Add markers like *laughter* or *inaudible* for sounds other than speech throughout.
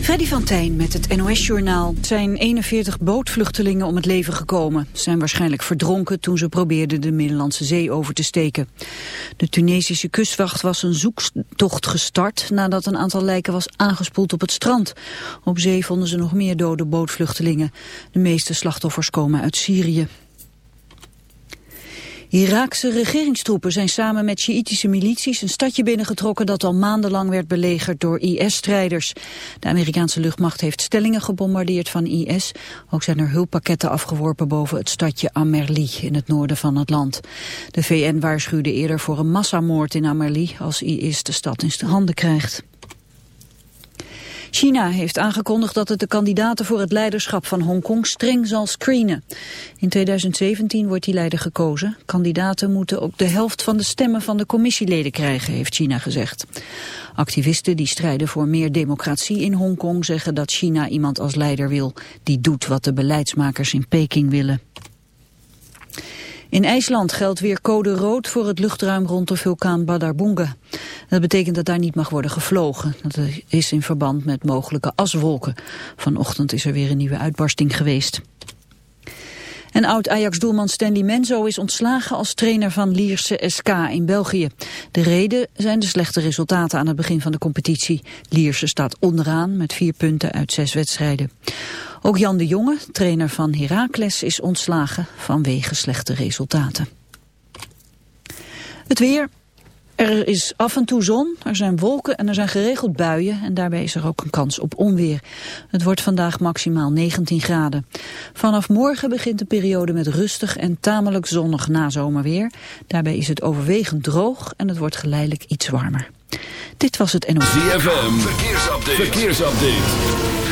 Freddy van Tijn met het NOS-journaal. zijn 41 bootvluchtelingen om het leven gekomen. Ze zijn waarschijnlijk verdronken toen ze probeerden de Middellandse Zee over te steken. De Tunesische kustwacht was een zoektocht gestart... nadat een aantal lijken was aangespoeld op het strand. Op zee vonden ze nog meer dode bootvluchtelingen. De meeste slachtoffers komen uit Syrië. Iraakse regeringstroepen zijn samen met Sjiitische milities een stadje binnengetrokken dat al maandenlang werd belegerd door IS-strijders. De Amerikaanse luchtmacht heeft stellingen gebombardeerd van IS. Ook zijn er hulppakketten afgeworpen boven het stadje Amerli in het noorden van het land. De VN waarschuwde eerder voor een massamoord in Amerli als IS de stad in handen krijgt. China heeft aangekondigd dat het de kandidaten voor het leiderschap van Hongkong streng zal screenen. In 2017 wordt die leider gekozen. Kandidaten moeten ook de helft van de stemmen van de commissieleden krijgen, heeft China gezegd. Activisten die strijden voor meer democratie in Hongkong zeggen dat China iemand als leider wil die doet wat de beleidsmakers in Peking willen. In IJsland geldt weer code rood voor het luchtruim rond de vulkaan Badarbunga. Dat betekent dat daar niet mag worden gevlogen. Dat is in verband met mogelijke aswolken. Vanochtend is er weer een nieuwe uitbarsting geweest. En oud-Ajax-doelman Stanley Menzo is ontslagen als trainer van Lierse SK in België. De reden zijn de slechte resultaten aan het begin van de competitie. Lierse staat onderaan met vier punten uit zes wedstrijden. Ook Jan de Jonge, trainer van Heracles, is ontslagen vanwege slechte resultaten. Het weer. Er is af en toe zon, er zijn wolken en er zijn geregeld buien en daarbij is er ook een kans op onweer. Het wordt vandaag maximaal 19 graden. Vanaf morgen begint de periode met rustig en tamelijk zonnig nazomerweer. Daarbij is het overwegend droog en het wordt geleidelijk iets warmer. Dit was het NOS. Verkeersupdate. verkeersupdate.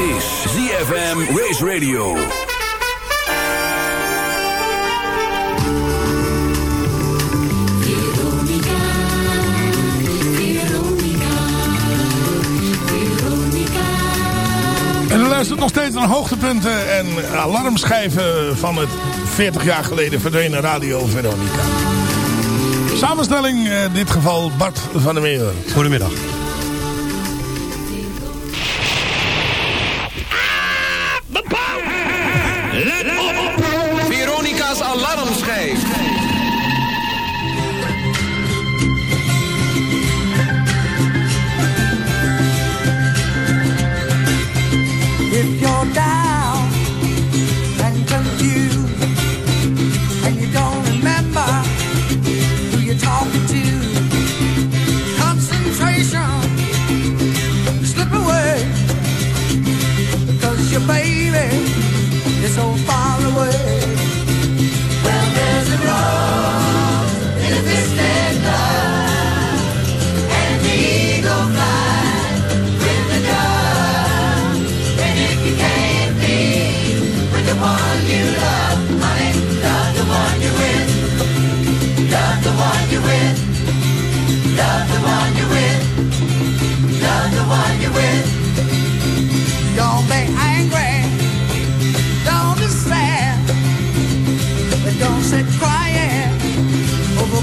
Is ZFM Race Radio. En u luistert nog steeds naar hoogtepunten en alarmschijven van het 40 jaar geleden verdwenen Radio Veronica. Samenstelling, eh, in dit geval Bart van der Meer. Goedemiddag.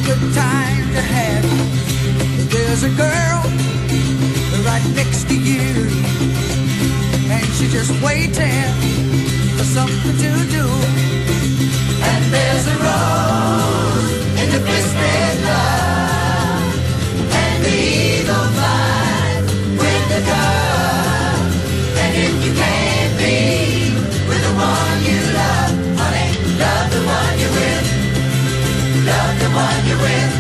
good time to have. There's a girl right next to you, and she's just waiting for something to do. And there's a rose in the twisted love, and the eagle flies with the girl. One you're with.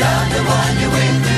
Love the one you're with.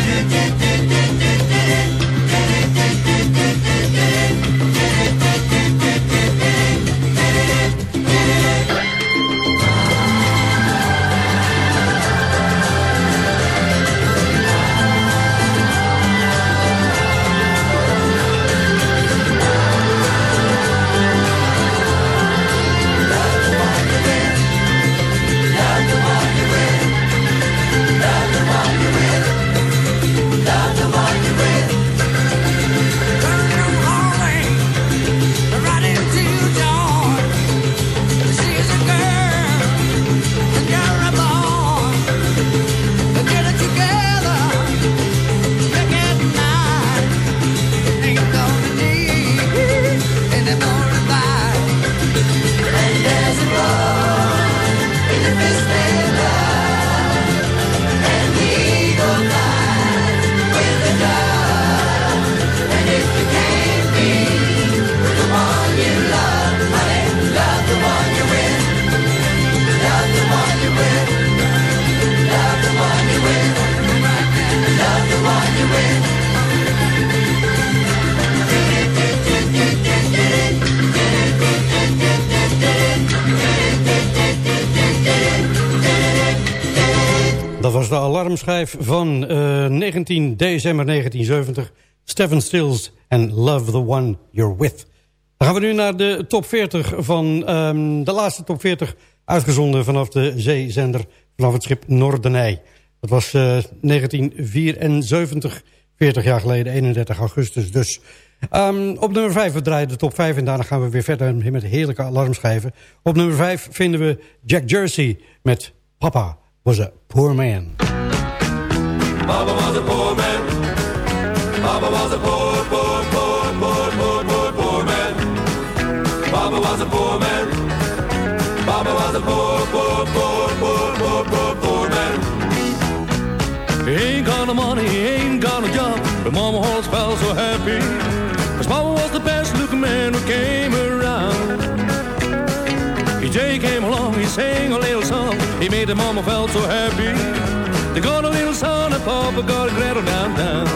19 december 1970. Stephen Stills en Love the One You're With. Dan gaan we nu naar de top 40 van ehm, de laatste top 40... uitgezonden vanaf de zeezender vanaf het schip Noordenij. Dat was eh, 1974, 40 jaar geleden, 31 augustus dus. Ehm, op nummer 5, we draaien de top 5 en daarna gaan we weer verder met heerlijke alarmschijven. Op nummer 5 vinden we Jack Jersey met Papa was a poor man. Papa was a poor man. Papa was a poor, poor, poor, poor, poor, poor, poor man. Papa was a poor man. Papa was a poor, poor, poor, poor, poor, poor, poor man. He ain't got no money, he ain't got no job, but Mama always felt so happy. Cause Mama was the best looking man who came around. PJ came along, he sang a little song, he made the mama felt so happy. They got a little son and Papa got a great down down.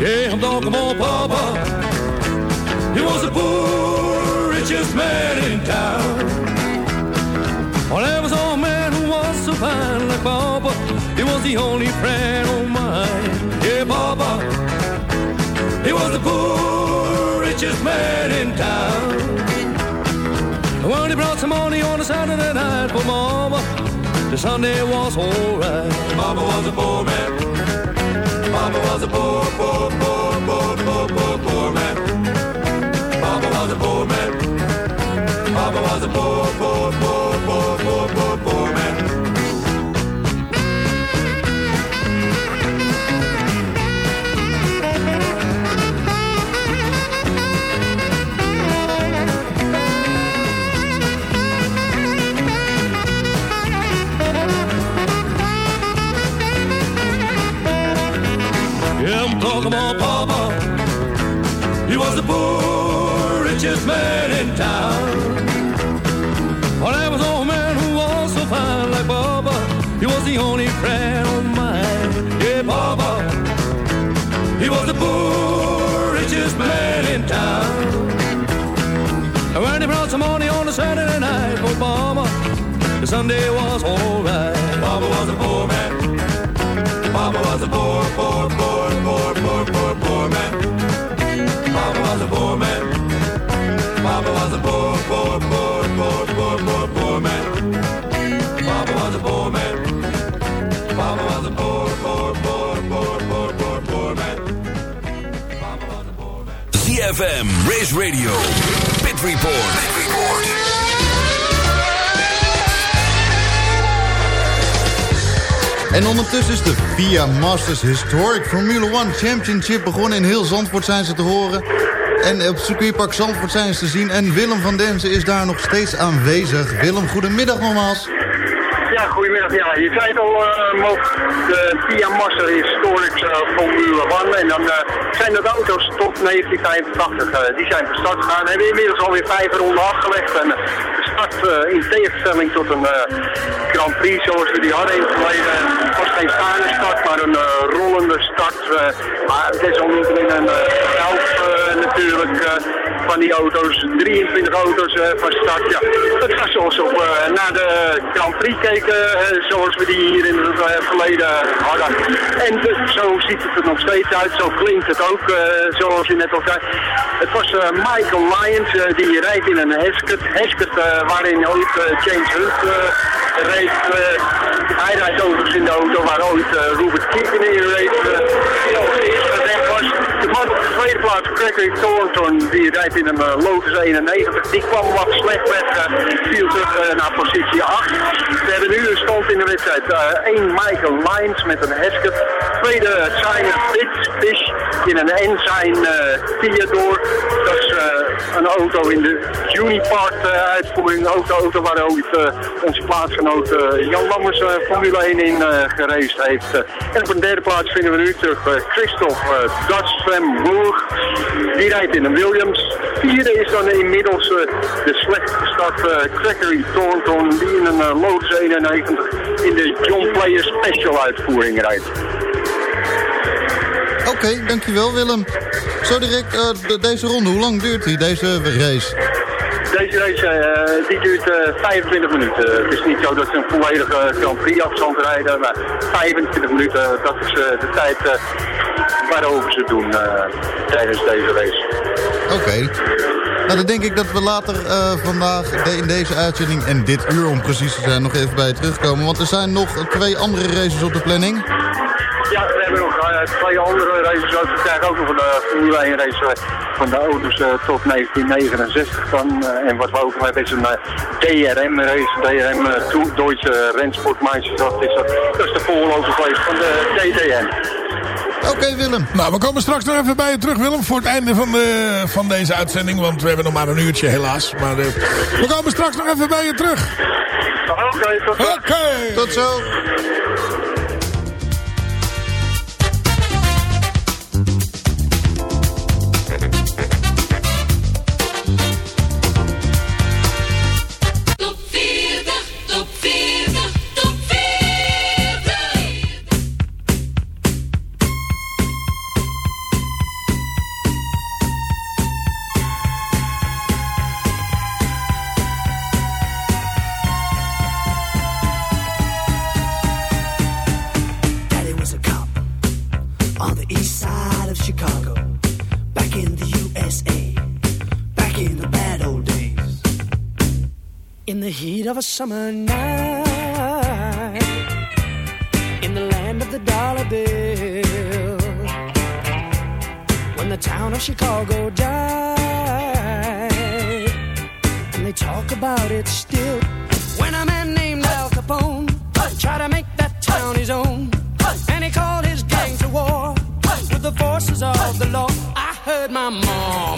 Yeah, I'm talking about Papa. He was the poor, richest man in town. Well, there was a man who was so fine like Papa. He was the only friend of mine. Yeah, Papa. He was the poor, richest man in town. When he brought some money on a Saturday night for Mama, the Sunday was alright. Papa was a poor man. Papa was a poor, poor, poor, poor, poor, poor, poor man. Papa was a poor man. Papa was a poor, poor, poor, poor, poor, poor, poor about Papa. He was the poor, richest man in town. Well, there was old man who was so fine like Papa. He was the only friend of mine. Yeah, Papa. He was the poor, richest man in town. And when he brought some money on a Saturday night for Mama, the Sunday was alright. Papa was a poor man. Papa was a poor, poor, poor, poor man. Papa was a poor, poor, poor, poor, poor, poor, poor man. Papa was a poor man. Papa was a poor, poor, poor, poor, poor, poor, poor man. Papa was a poor man. ZFM, Race Radio, Pit Report. Pit Report. En ondertussen is de Via Masters Historic Formula 1 Championship begonnen. In heel Zandvoort zijn ze te horen. En op circuitpark Zandvoort zijn ze te zien. En Willem van Denzen is daar nog steeds aanwezig. Willem, goedemiddag nogmaals. Ja, goedemiddag. Ja, je zei het al, uh, de Via Master Historic uh, Formule 1. En dan uh, zijn dat auto's tot 1985. die zijn van start gegaan. Hebben inmiddels alweer vijf ronden afgelegd. En de start in tegenstelling tot een Grand Prix zoals we die hadden in het was geen staande start, maar een rollende start. maar desalniettemin een helft natuurlijk van die auto's. 23 auto's van start. Ja, het was zoals op na de Grand Prix keken, zoals we die hier in het verleden hadden. En zo ziet het er nog steeds uit, zo klinkt het ook, zoals je net al zei. Het was Michael Lyons, die rijdt in een Hesket, Hesket waarin ooit James Hunt reed. hij rijdt overigens in de auto waar ooit Robert Kieken in reed. De tweede plaats, Gregory Thornton, die rijdt in een Lotus 91. Die kwam wat slecht weg, viel terug naar positie 8. We hebben nu een stand in de wedstrijd. Eén uh, Michael Lyons met een Hesket. Tweede China Fish in een Ensign uh, Theodore. Dat is uh, een auto in de Unipart uitvoering. Ook de auto waar ooit onze plaatsgenoot Jan Lammers Formule 1 in geraced heeft. en op een derde plaats vinden we nu terug Christophe Dutschlemburg. Die rijdt in een Williams. Vierde is dan inmiddels de slecht gestart Gregory Thornton. Die in een Lotus 91 in de John Player Special uitvoering rijdt. Oké, okay, dankjewel Willem. Zo direct, uh, de, deze ronde, hoe lang duurt die, deze race? Deze race uh, die duurt uh, 25 minuten. Het is niet zo dat ze een volledige Grand Prix afstand rijden, maar 25 minuten, dat is de tijd waarover ze doen tijdens deze race. Oké. Okay. Nou, dan denk ik dat we later uh, vandaag in deze uitzending en dit uur om precies te zijn nog even bij terugkomen. Want er zijn nog twee andere races op de planning. Ja, we hebben nog uh, twee andere races. We krijgen ook nog een uh, Formule 1 race van de auto's tot 1969 dan. en wat we ook hebben is een DRM race. DRM Duitse Rennsportmeisterschaft is dat. Dat is de voorloper geweest van de DTM. Oké okay, Willem. Nou, we komen straks nog even bij je terug Willem voor het einde van, de, van deze uitzending. Want we hebben nog maar een uurtje helaas. Maar uh, we komen straks nog even bij je terug. Oké, okay, tot zo. Okay. Tot zo. Of a summer night. In the land of the dollar bill when the town of Chicago died and they talk about it still. When a man named Al Capone tried to make that town his own. And he called his gang to war with the forces of the law. I heard my mama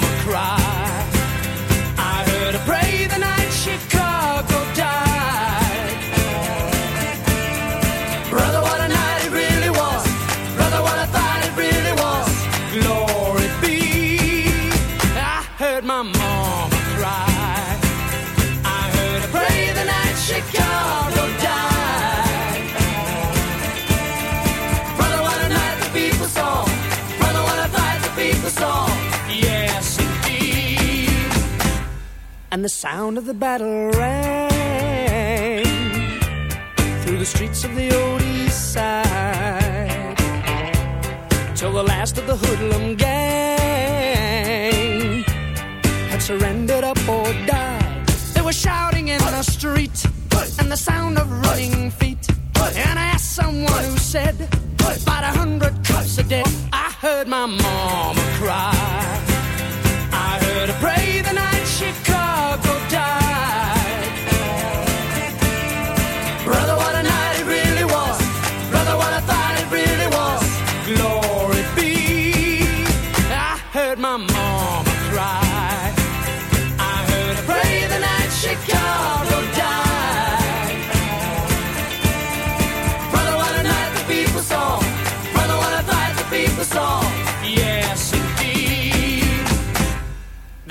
sound of the battle rang through the streets of the old east side till the last of the hoodlum gang had surrendered up or died. They were shouting in the street and the sound of running feet. And I asked someone who said, about a hundred cups a day. I heard my mama cry.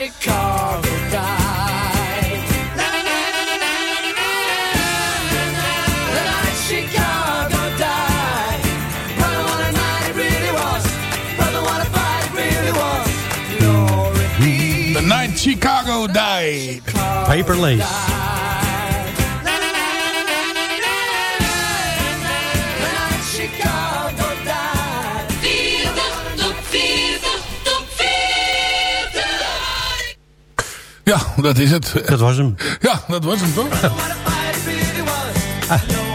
Chicago died. The night Chicago died. Brother, night it really was. Brother, fight it really was. Glory. The Night Chicago Died. Paper Lace. Ja, dat is het. Dat was hem. Ja, dat was hem toch? *laughs*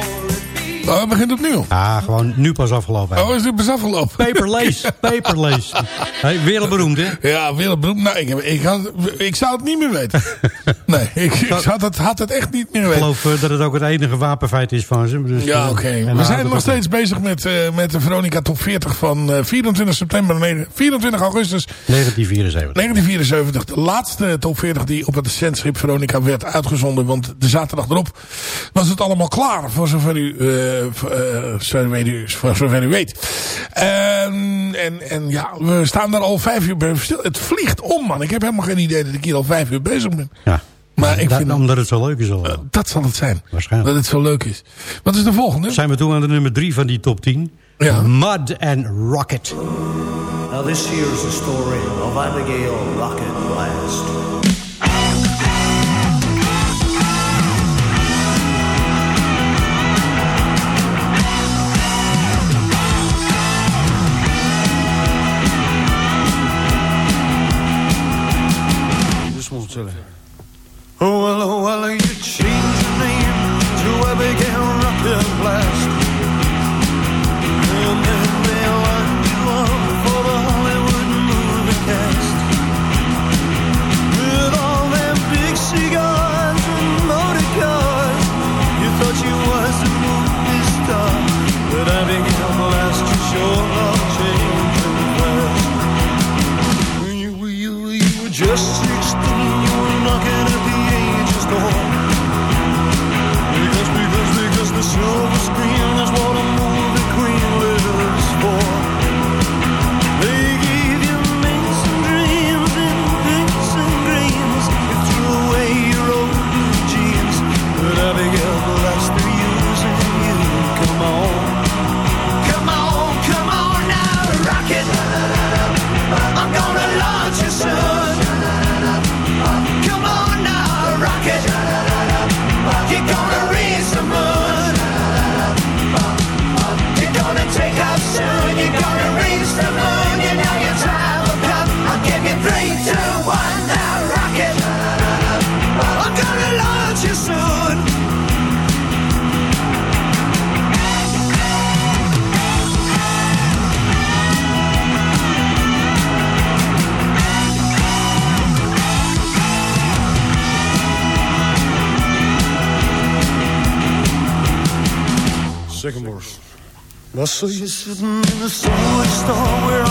Oh, het begint opnieuw. Ah, gewoon nu pas afgelopen. Oh, is het pas afgelopen? Paper Lace. *laughs* Paper Lace. Hey, wereldberoemd, hè? Ja, wereldberoemd. Nou, ik, heb, ik, had, ik zou het niet meer weten. *laughs* Nee, ik, ik had, het, had het echt niet meer Ik weten. geloof eh, dat het ook het enige wapenfeit is van ze. Dus, Ja, eh, oké. We zijn nog steeds bezig met, eh, met de Veronica Top 40 van eh, 24 september, nee, 24 augustus 1974. 1974. De laatste Top 40 die op het zendschip Veronica werd uitgezonden. Want de zaterdag erop was het allemaal klaar. Voor zover u, zover u, voor zover u weet. En, en, en ja, we staan daar al vijf uur bij stil. Het vliegt om, man. Ik heb helemaal geen idee dat ik hier al vijf uur bezig ben. Ja. Maar ik Da- vind, Omdat het zo leuk is al. dat zal het zijn. Waarschijnlijk. Dat het zo leuk is. Wat is de volgende? Zijn we toe aan de nummer drie van die top 10? Ja. Mud and Rocket. Now this here's the story of Abigail Rocket Blast. Oh, well, oh, well, you changed your name to Abigail Rocket Blast. And then they lined you up for the Hollywood movie cast. With all them big cigars and motor cars, you thought you was a movie star. But Abigail Blast, you sure love changing fast. You, you, you were just Jewel So you're sitting in the summer star where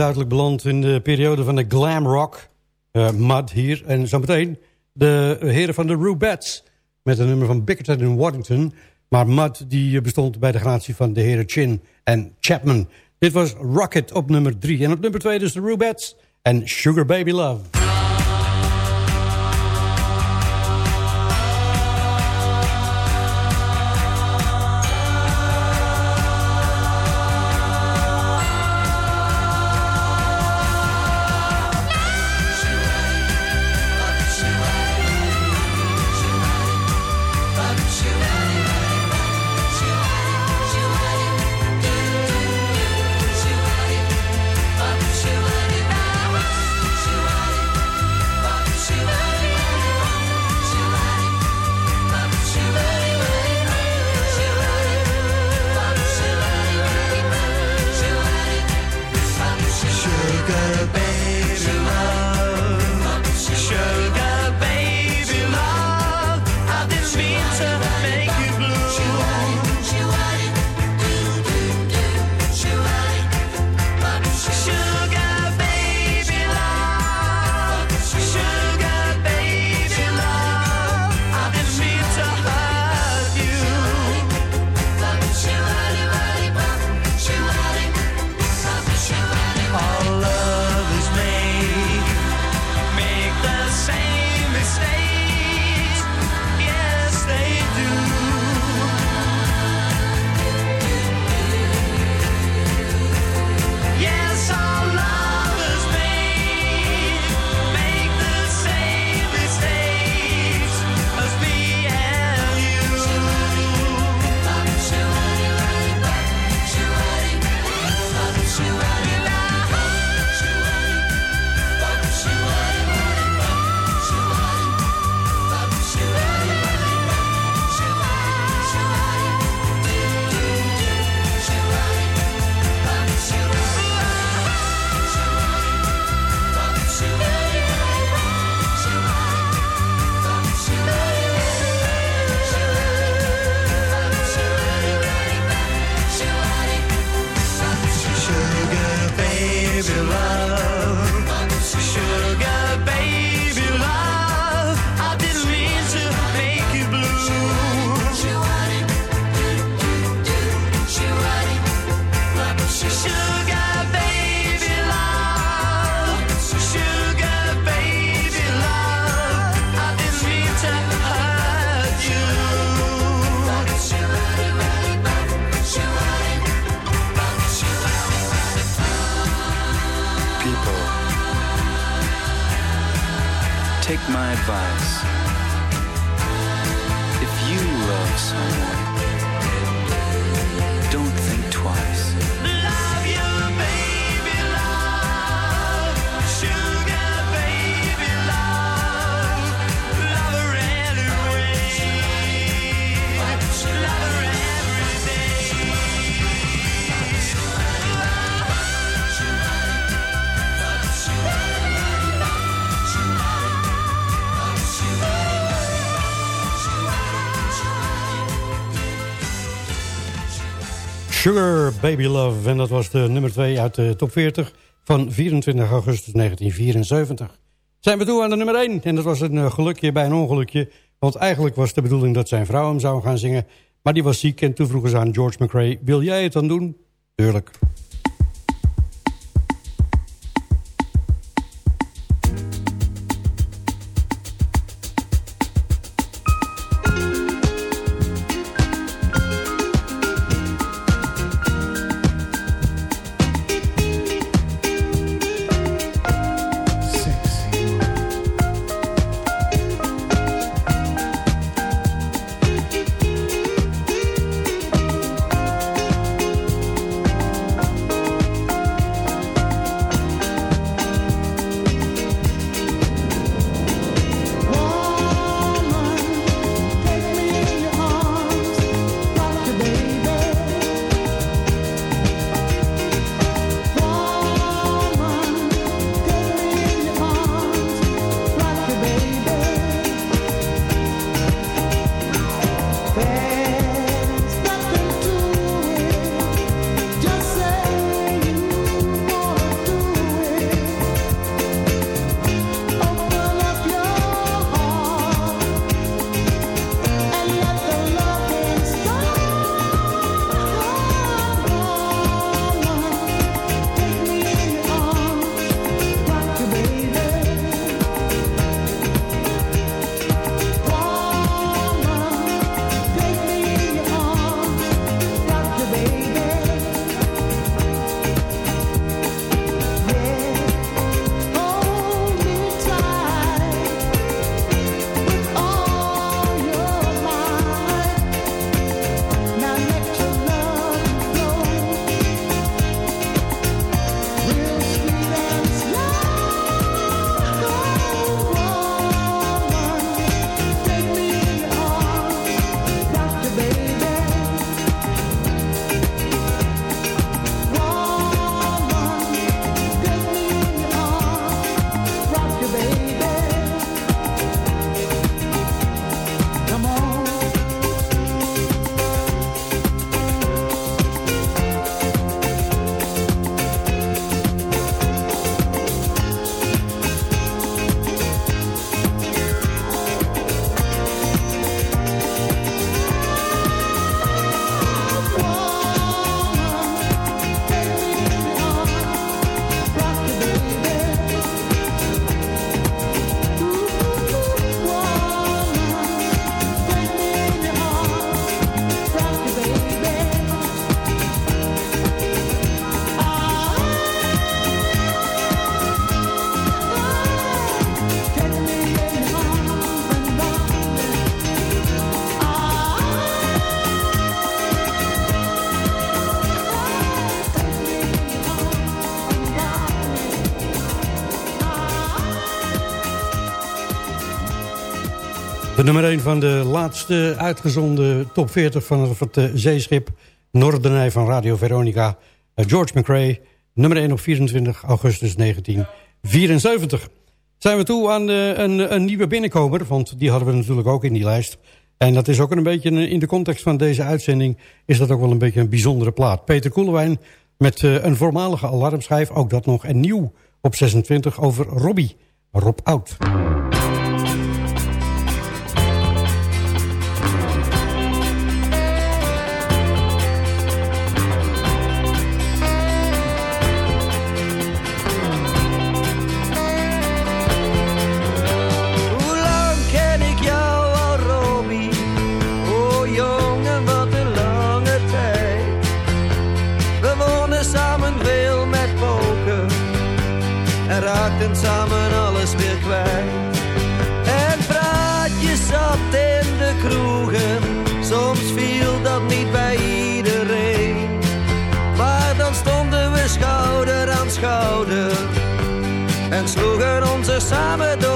duidelijk beland in de periode van de glam rock. eh, Mud hier. En zometeen de heren van de Rubettes. Met een nummer van Bickerton in Waddington. Maar Mud die bestond bij de gratie van de heren Chin en Chapman. Dit was Rocket op nummer 3. En op nummer 2 dus de Rubettes en Sugar Baby Love. Advice. Sugar Baby Love. En dat was de nummer 2 uit de top 40 van 24 augustus 1974. Zijn we toe aan de nummer 1. En dat was een eh, gelukje bij een ongelukje. Want eigenlijk was de bedoeling dat zijn vrouw hem zou gaan zingen. Maar die was ziek en toen vroegen ze aan George McRae... wil jij het dan doen? Tuurlijk. nummer 1 van de laatste uitgezonde top 40 van het eh, zeeschip Noordenij van Radio Veronica. Eh, George McRae, nummer 1 op 24 augustus 1974. Zijn we toe aan eh, een, een, nieuwe binnenkomer, want die hadden we natuurlijk ook in die lijst. En dat is ook een beetje, in de context van deze uitzending... is dat ook wel een beetje een bijzondere plaat. Peter Koelewijn met een voormalige alarmschijf, ook dat nog. En nieuw op 26 over Robbie, Rob Oud. samen door.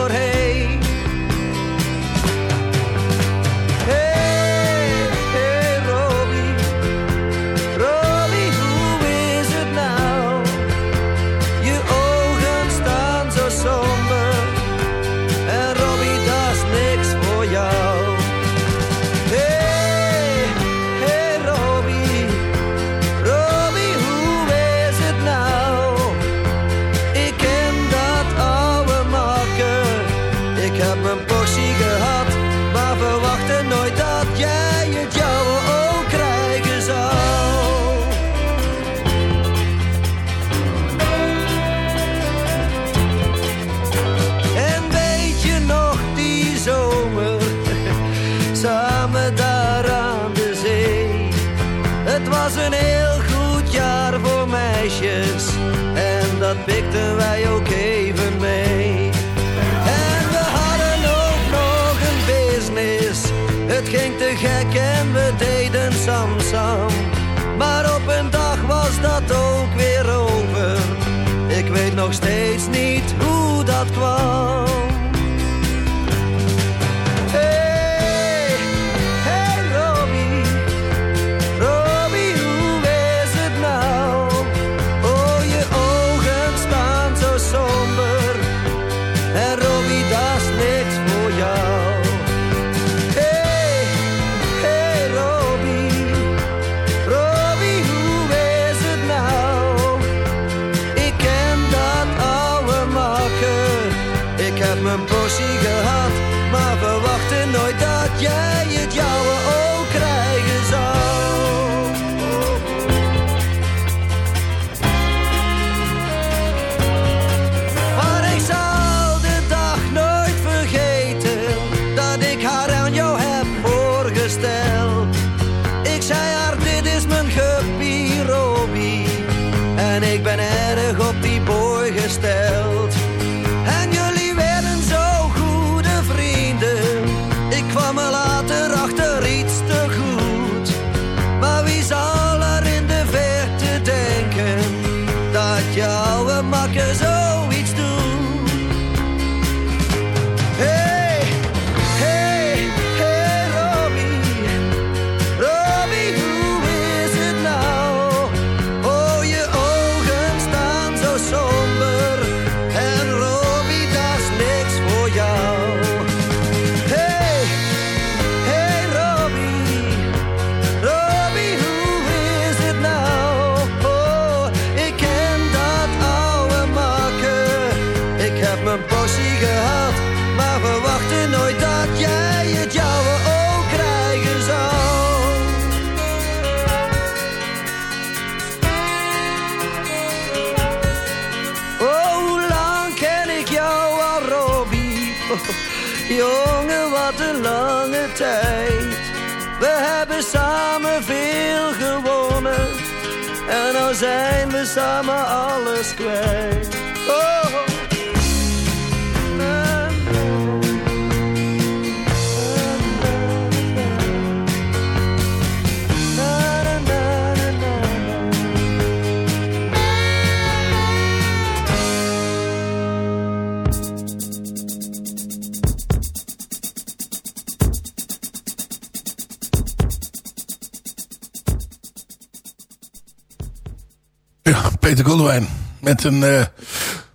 Peter Goldwijn. Met een eh,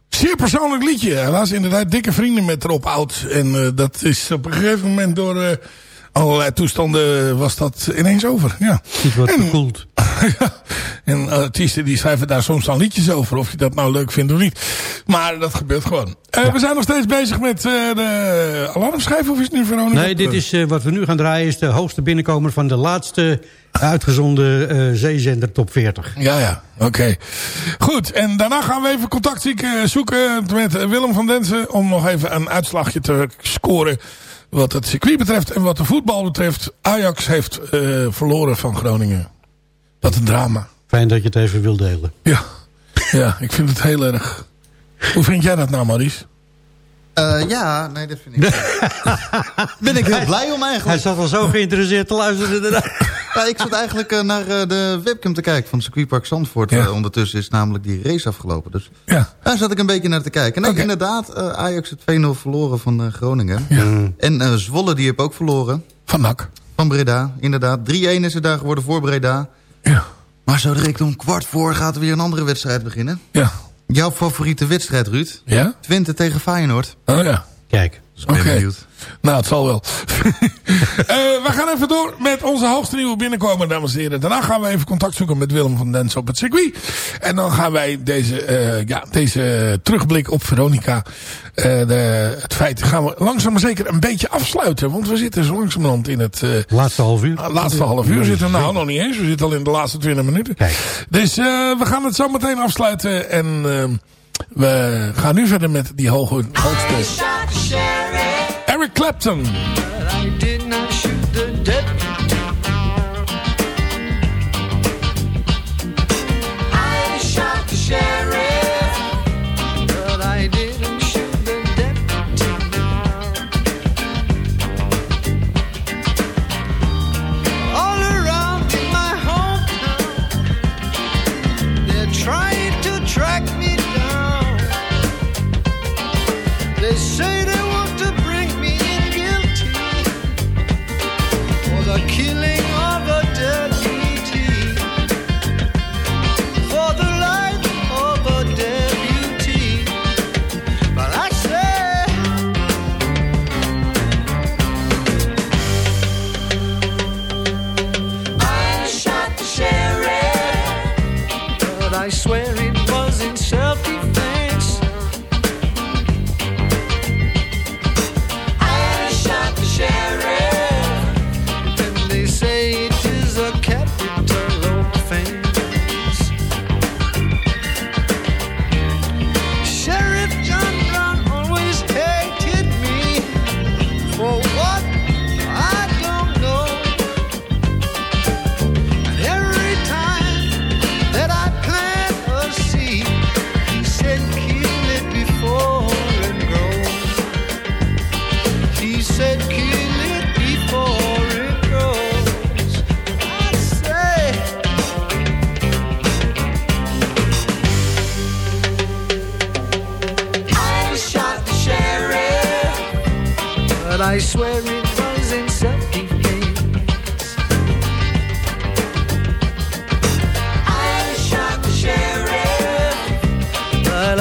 zeer persoonlijk liedje. Helaas inderdaad dikke vrienden met erop oud. En eh, dat is op een gegeven moment door eh, allerlei toestanden was dat ineens over. Ja. Iets wat verkoeld. Ja, *laughs* en artiesten die schrijven daar soms dan liedjes over. Of je dat nou leuk vindt of niet. Maar dat gebeurt gewoon. Eh, We zijn nog steeds bezig met eh, de alarmschijf. Of is het nu Veronica? Nee, dit is, eh, wat we nu gaan draaien is de hoogste binnenkomer van de laatste uitgezonden zeezender top 40. Ja, ja. Oké. Goed. En daarna gaan we even contact zoeken met Willem van Densen. Om nog even een uitslagje te scoren. Wat het circuit betreft en wat de voetbal betreft. Ajax heeft verloren van Groningen. Wat een drama. Fijn dat je het even wil delen. Ja. Ja, ik vind het heel erg. Hoe vind jij dat nou, Maurice? Eh, ja, nee, dat vind ik... *laughs* ben ik heel blij om eigenlijk. Hij zat al zo geïnteresseerd te luisteren. *laughs* Ja, ik zat eigenlijk eh, naar eh, de webcam te kijken van circuitpark Zandvoort. Ja. Eh, ondertussen is namelijk die race afgelopen. Dus Ja. daar zat ik een beetje naar te kijken. Nee, Oké. inderdaad, eh, Ajax het 2-0 verloren van eh, Groningen. Ja. En eh, Zwolle die heb ook verloren. Van NAC. Van Breda, inderdaad. 3-1 is het daar geworden voor Breda. Ja. Maar zo direct om kwart voor gaat er weer een andere wedstrijd beginnen. Ja. Jouw favoriete wedstrijd, Ruud? Ja? Twente tegen Feyenoord. Oh ja. Kijk. Dus ben Oké. benieuwd. Nou, het zal wel. *laughs* Eh, we gaan even door met onze hoogste nieuwe binnenkomer, dames en heren. Daarna gaan we even contact zoeken met Willem van Dens op het circuit. En dan gaan wij deze, eh, ja, deze terugblik op Veronica, eh, de, het feit, gaan we langzaam maar zeker een beetje afsluiten. Want we zitten zo langzamerhand in het... Laatste half uur. laatste half uur zitten we nou nog niet eens. We zitten al in de laatste 20 minuten. Kijk. Dus we gaan het zo meteen afsluiten. En eh, we gaan nu verder met die hoge, hoogste... Eric Clapton.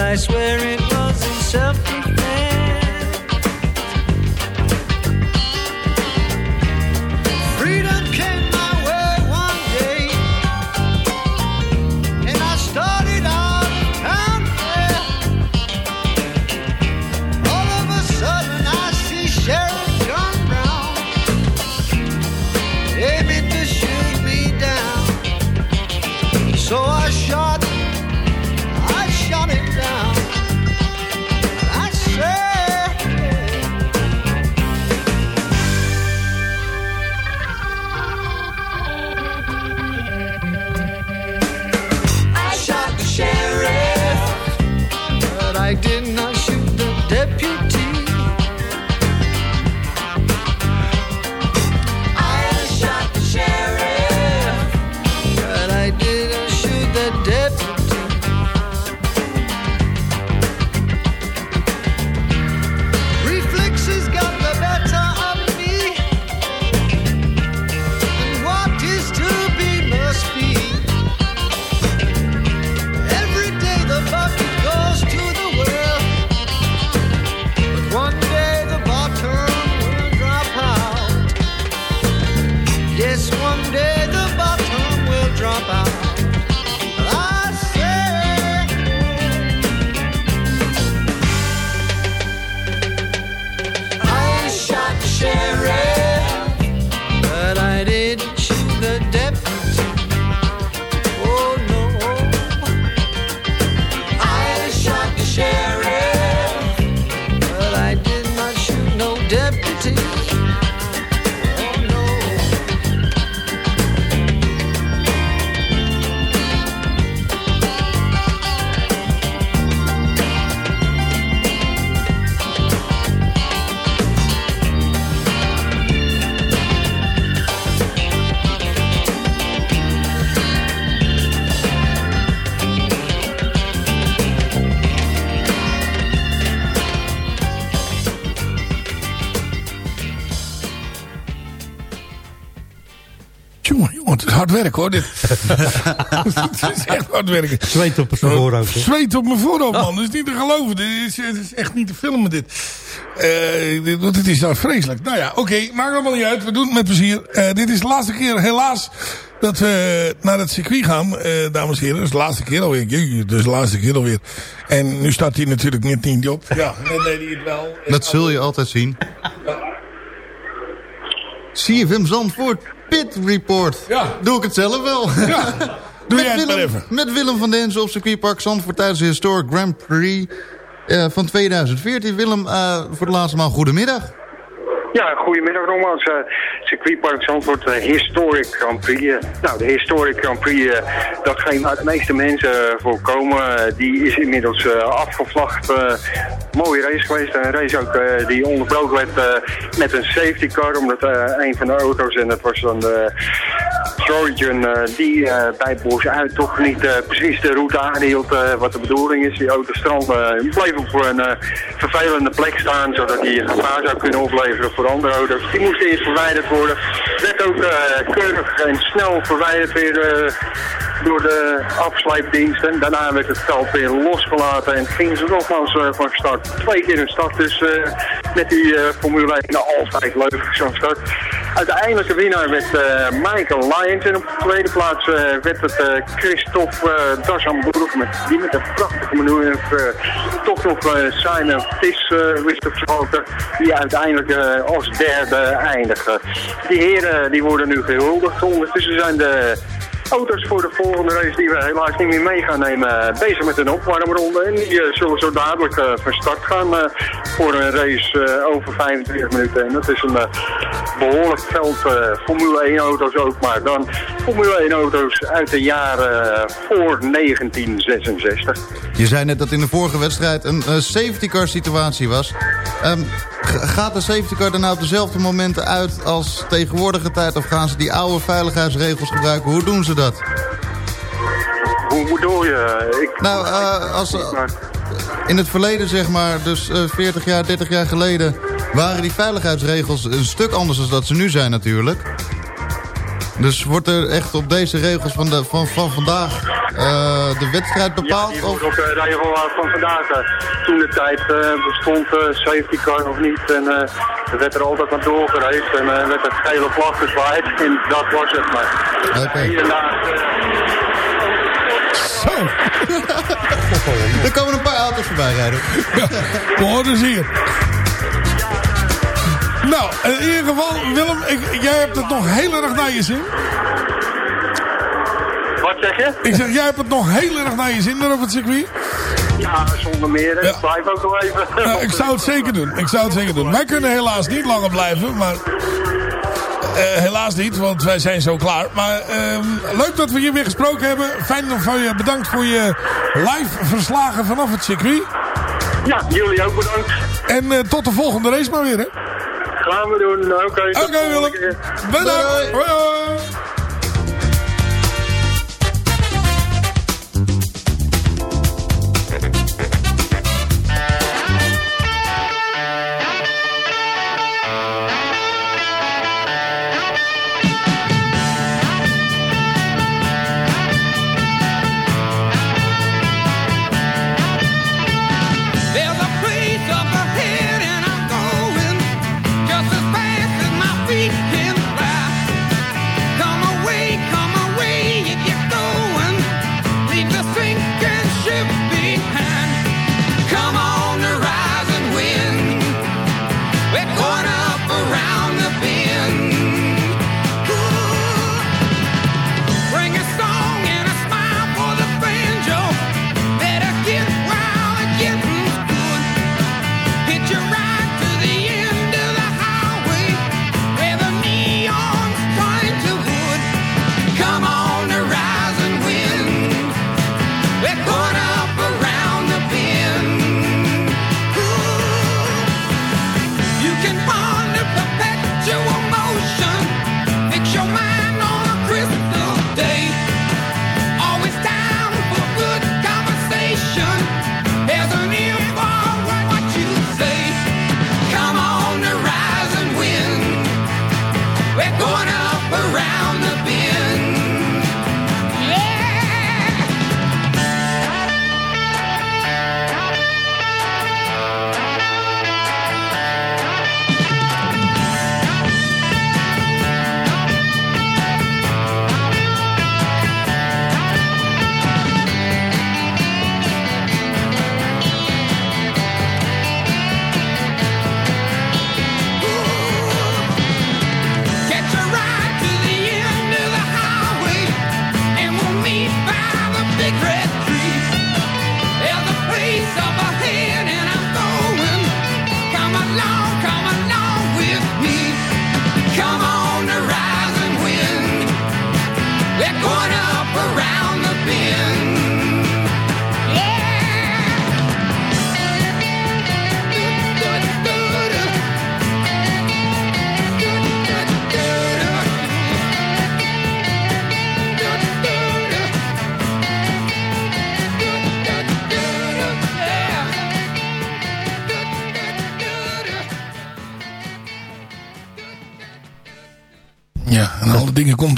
I swear it het is *laughs* echt hard werken. Zweet op het voorhoofd. hè? Zweet op mijn voorhoofd, man. Dat is niet te geloven. Dit is, dit is echt niet te filmen, dit. Eh, dit, want het is nou vreselijk. Nou ja, oké. maakt allemaal niet uit. We doen het met plezier. Eh, dit is de laatste keer, helaas, dat we naar het circuit gaan, eh, dames en heren. Dat is de laatste keer alweer. Is de laatste keer alweer. En nu staat hij natuurlijk net niet op. Ja, net deed hij het wel. Dat zul je altijd zien. CFM Zandvoort, Pit Report. Ja. Doe ik het zelf wel. Ja. *laughs* Doe jij het maar Willem, even. met Willem van Denzen op circuitpark Zandvoort tijdens de Historic Grand Prix eh, van 2014. Willem, eh, voor de laatste maal goedemiddag. Ja, goedemiddag nogmaals. Uh, circuitpark Zandvoort uh, Historic Grand Prix. Uh, nou, de Historic Grand Prix, datgene waar de meeste mensen voorkomen, die is inmiddels afgevlacht. Mooie race geweest. Een race ook die onderbroken werd met een safety car, omdat een van de auto's, en dat was dan de Trojan, die bij Bos uit toch niet precies de route aanhield wat de bedoeling is. Die auto strand bleef op een vervelende plek staan, zodat hij gevaar zou kunnen opleveren Die moest eerst verwijderd worden. Werd ook uh, keurig en snel verwijderd weer uh, door de afslijpdiensten. Daarna werd het veld weer losgelaten en gingen ze nogmaals uh, van start. Twee keer een start, dus met die uh, Formule 1 nou, altijd leuk zo'n start. Uiteindelijk de winnaar werd uh, Michael Lyons en op de tweede plaats werd het Christophe uh, met, die met een prachtige manoeuvre toch nog uh, Simon Vis uh, wist te die uiteindelijk uh, als derde eindigen. Die heren die worden nu gehuldigd. Ondertussen zijn de auto's voor de volgende race die we helaas niet meer mee gaan nemen. Bezig met een opwarmronde. En die uh, zullen zo dadelijk uh, van start gaan voor een race over 25 minuten. En dat is een behoorlijk veld Formule 1 auto's ook. Maar dan Formule 1 auto's uit de jaren voor 1966. Je zei net dat in de vorige wedstrijd een safety car situatie was. Um, gaat de safety car dan nou op dezelfde momenten uit als tegenwoordige tijd? Of gaan ze die oude veiligheidsregels gebruiken? Hoe doen ze dat? Hoe bedoel je? Ik nou, uh, als, uh, in het verleden zeg maar, dus uh, 40 jaar, 30 jaar geleden... waren die veiligheidsregels een stuk anders dan dat ze nu zijn natuurlijk. Dus wordt er echt op deze regels van, de, van, van vandaag uh, de wedstrijd bepaald? Ja, wordt op de regel van vandaag. Uh, toen de tijd uh, bestond uh, safety car of niet. En uh, er werd er altijd maar doorgereisd. En uh, werd het gele vlag gezwaaid. En dat was het maar. Okay. En daar... Zo. *laughs* er komen een paar auto's voorbij rijden. ja, we horen ze hier. Nou, in ieder geval, Willem, ik, jij hebt het nog heel erg naar je zin. Wat zeg je? Ik zeg, jij hebt het nog heel erg naar je zin daar op het circuit. Ja, zonder meer. Ja. Ik blijf ook nog even. Nou, ik zou het zeker doen. Ik zou het zeker doen. Wij kunnen helaas niet langer blijven, maar... Uh, helaas niet, want wij zijn zo klaar. Maar uh, leuk dat we hier weer gesproken hebben. Fijn van je bedankt voor je live verslagen vanaf het circuit. Ja, jullie ook bedankt. En uh, tot de volgende race maar weer, hè? Gaan we doen. Oké, okay, Oké, okay, Willem. Bedankt. Hoi, hoi.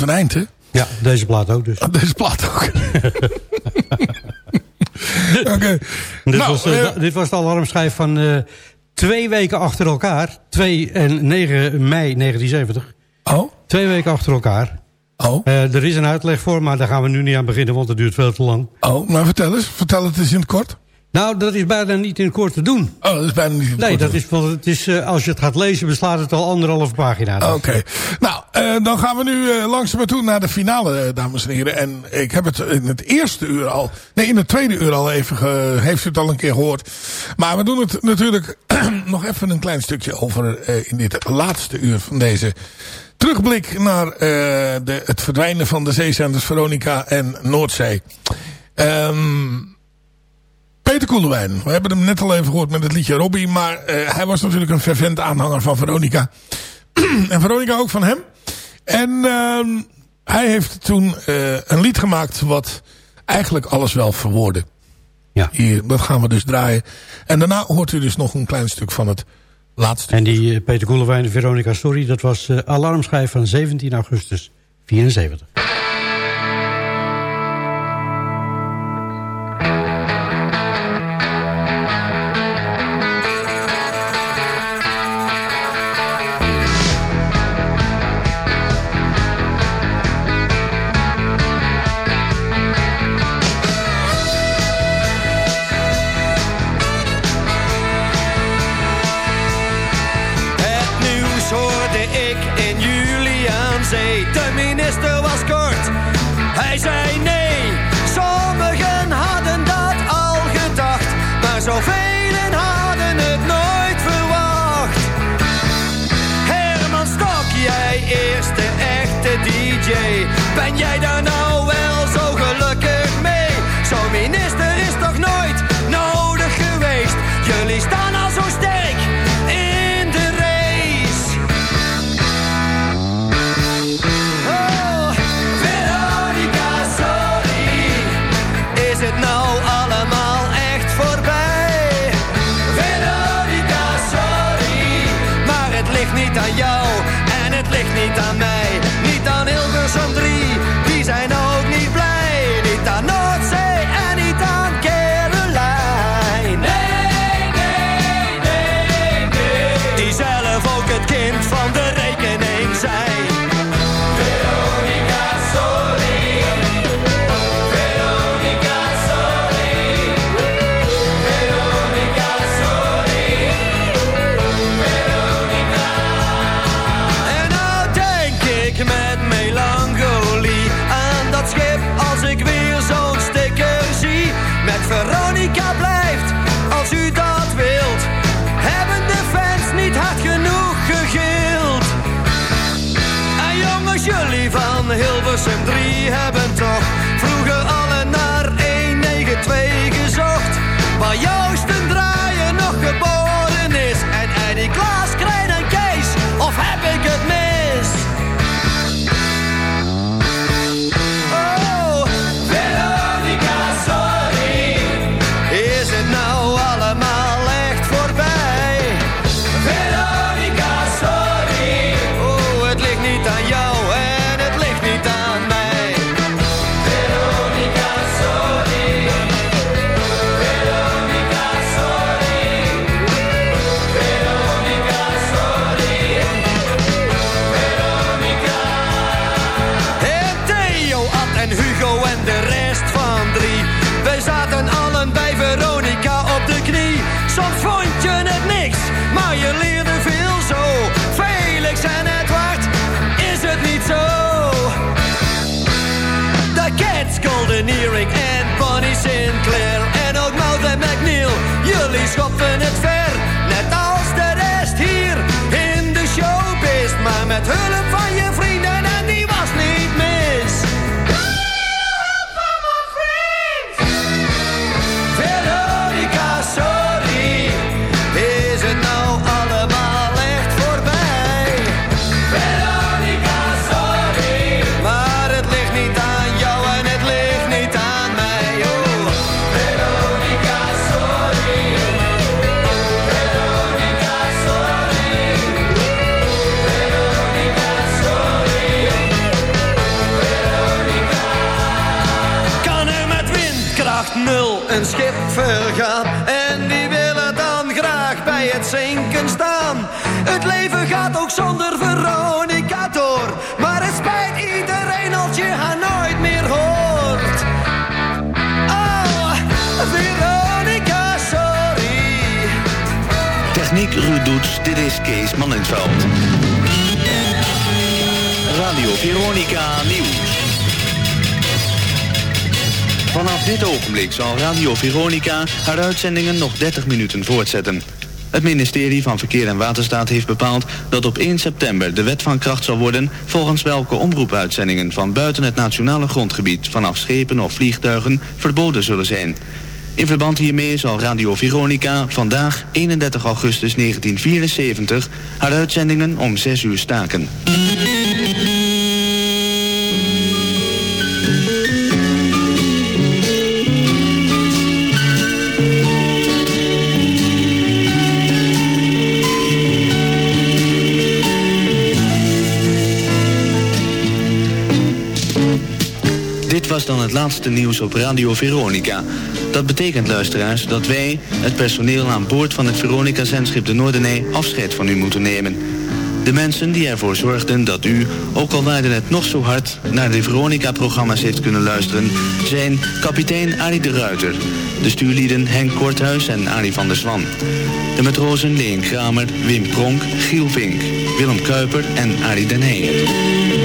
Komt een eind, hè? Ja, deze plaat ook dus. *laughs* Deze plaat ook. *laughs* Oké. Dit, Nou, was, eh, eh, dit was de alarmschijf van eh, twee weken achter elkaar. 2 en 9 mei 1970. Oh? Twee weken achter elkaar. Oh? er is een uitleg voor, maar daar gaan we nu niet aan beginnen, want het duurt veel te lang. Oh, maar vertel eens. Vertel het eens in het kort. Nou, dat is bijna niet in het kort te doen. Oh, dat is bijna niet in het Nee, kort dat te is, want het is, als je het gaat lezen, beslaat het al anderhalve pagina. Oké. Nou, eh, dan gaan we nu eh, langzaam toe naar de finale, eh, dames en heren. En ik heb het in het eerste uur al... Nee, in het tweede uur al even... Heeft u het al een keer gehoord. Maar we doen het natuurlijk *clears throat* nog even een klein stukje over... in dit laatste uur van deze terugblik... naar de, het verdwijnen van de zeezenders Veronica en Noordzee. Ehm... Peter Koelewijn. We hebben hem net al even gehoord met het liedje Robbie. Maar hij was natuurlijk een fervent aanhanger van Veronica. *clears throat* en Veronica ook van hem. En ehm, hij heeft toen eh, een lied gemaakt wat eigenlijk alles wel verwoordde. Ja. Hier, dat gaan we dus draaien. En daarna hoort u dus nog een klein stuk van het laatste. En die eh, Peter Koelewijn en Veronica Sorry, dat was eh, alarmschijf van 17 augustus 74. szemed, hőn 380 een schip vergaan. En die willen dan graag bij het zinken staan. Het leven gaat ook zonder Veronica door. Maar het spijt iedereen als je haar nooit meer hoort. Oh, Veronica, sorry. Techniek Ruud Doets, dit is Kees Maninveld. Radio Veronica Nieuws. Vanaf dit ogenblik zal Radio Veronica haar uitzendingen nog 30 minuten voortzetten. Het ministerie van Verkeer en Waterstaat heeft bepaald dat op 1 september de wet van kracht zal worden volgens welke omroepuitzendingen van buiten het nationale grondgebied vanaf schepen of vliegtuigen verboden zullen zijn. In verband hiermee zal Radio Veronica vandaag 31 augustus 1974 haar uitzendingen om 6 uur staken. Dan het laatste nieuws op Radio Veronica. Dat betekent, luisteraars, dat wij, het personeel aan boord van het Veronica-zendschip de Noordenee, afscheid van u moeten nemen. De mensen die ervoor zorgden dat u, ook al waarde het nog zo hard, naar de Veronica-programma's heeft kunnen luisteren, zijn kapitein Arie de Ruiter, de stuurlieden Henk Korthuis en Arie van der Zwan. De matrozen Leen Kramer, Wim Pronk, Giel Vink, Willem Kuiper en Arie den Heijer.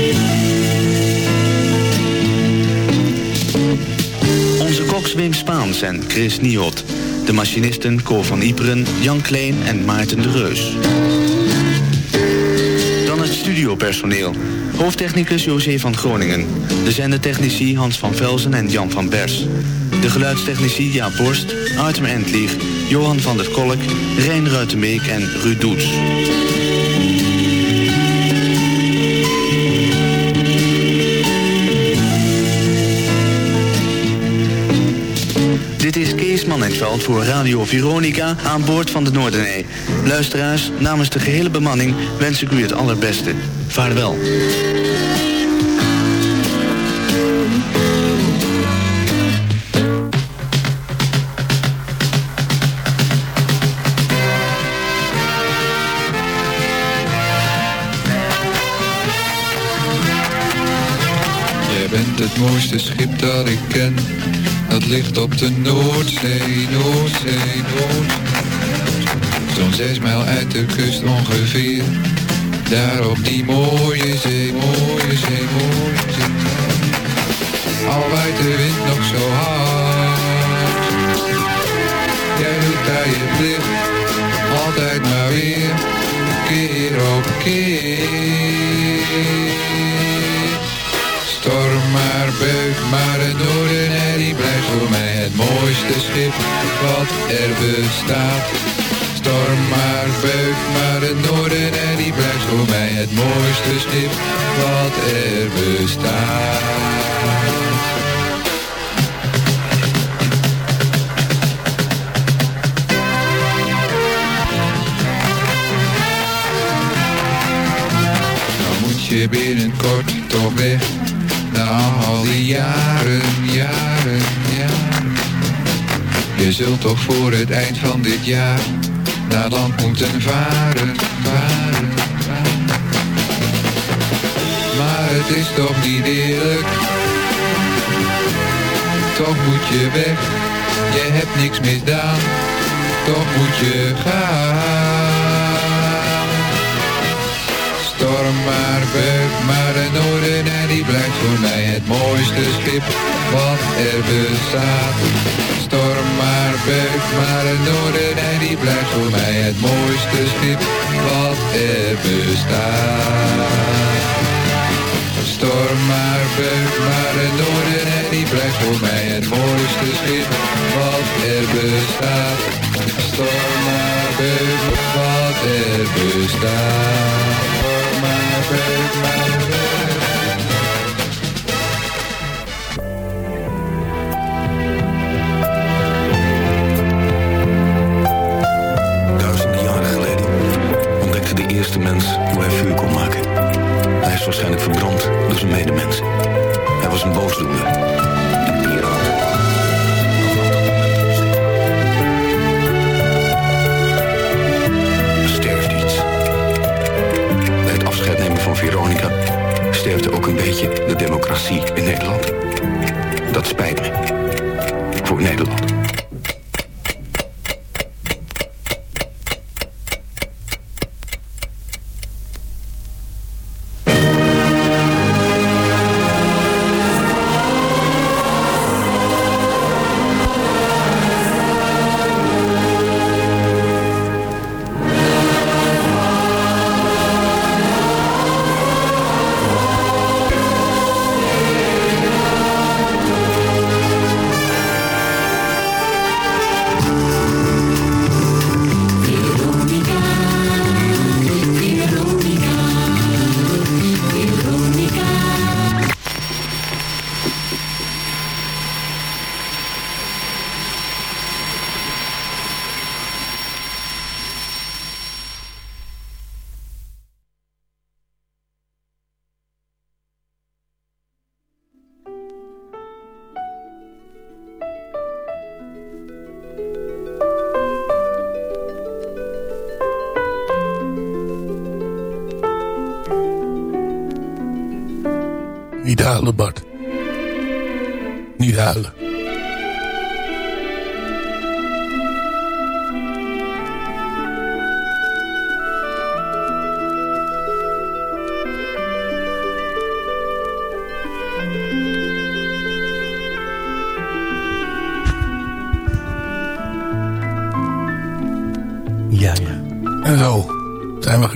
Wim Spaans en Chris Niot. De machinisten Cor van Iperen, Jan Kleen en Maarten de Reus. Dan het studiopersoneel. Hoofdtechnicus José van Groningen. De zendertechnici Hans van Velzen en Jan van Bers. De geluidstechnici Jaap Borst, Artem Entlieg, Johan van der Kolk, Rijn Ruitenbeek en Ruud Doets. Voor Radio Veronica aan boord van de Noordenee. Luisteraars, namens de gehele bemanning wens ik u het allerbeste. Vaarwel. Jij bent het mooiste schip dat ik ken. Dat ligt op de Noordzee, Noordzee, Noordzee. Zo'n zes mijl uit de kust ongeveer. Daar op die mooie zee, mooie zee, mooie zee. Al waait de wind nog zo hard. Jij doet daar je plicht, altijd maar weer. Keer op keer. Storm maar, beuk maar, de Noordenij mooiste schip wat er bestaat. Storm maar, beuk maar, de Noordenij die blijft voor mij het mooiste schip wat er bestaat. Dan moet je binnenkort toch weg na al die jaren, jaren, jaren. Je zult toch voor het eind van dit jaar naar land moeten varen, varen, varen. Maar het is toch niet eerlijk, toch moet je weg. Je hebt niks misdaan, toch moet je gaan. Storm maar, beuk maar, de Noordenij die blijft voor mij het mooiste schip wat er bestaat. Maar, beuk maar, de Noordenij die blijft voor mij het mooiste schip wat er bestaat. Storm maar, beuk maar, de Noordenij die blijft voor mij het mooiste schip wat er bestaat. Storm maar, beuk wat er bestaat. Maar, beuk maar, ontdekte de mens hoe hij vuur kon maken. Hij is waarschijnlijk verbrand door zijn medemens. Hij was een boosdoener,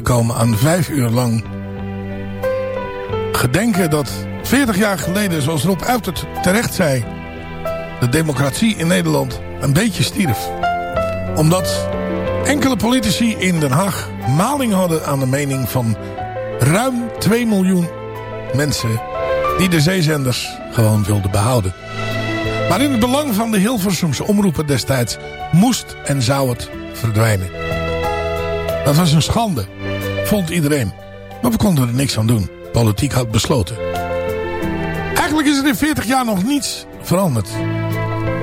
gekomen aan vijf uur lang gedenken dat 40 jaar geleden, zoals Rob Uitert terecht zei... de democratie in Nederland een beetje stierf. Omdat enkele politici in Den Haag maling hadden aan de mening van ruim 2 miljoen mensen... die de zeezenders gewoon wilden behouden. Maar in het belang van de Hilversumse omroepen destijds moest en zou het verdwijnen. Dat was een schande, vond iedereen. Maar we konden er niks aan doen. Politiek had besloten. Eigenlijk is er in 40 jaar nog niets veranderd.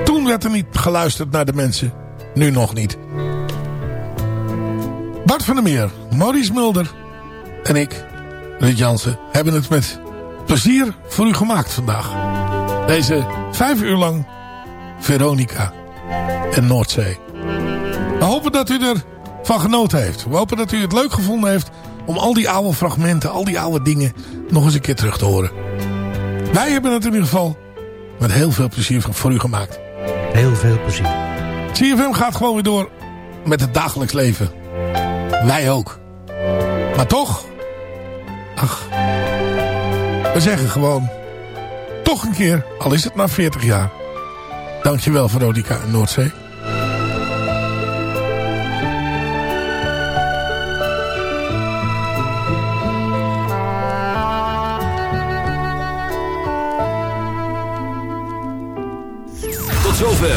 Toen werd er niet geluisterd naar de mensen. Nu nog niet. Bart van der Meer, Maurice Mulder en ik, Ruud Jansen, hebben het met plezier voor u gemaakt vandaag. Deze vijf uur lang Veronica en Noordzee. We hopen dat u ervan genoten heeft. We hopen dat u het leuk gevonden heeft om al die oude fragmenten, al die oude dingen nog eens een keer terug te horen. Wij hebben het in ieder geval met heel veel plezier voor u gemaakt. Heel veel plezier. CFM gaat gewoon weer door met het dagelijks leven. Wij ook. Maar toch, ach, we zeggen gewoon, toch een keer, al is het maar 40 jaar. Dankjewel Veronica en Noordzee.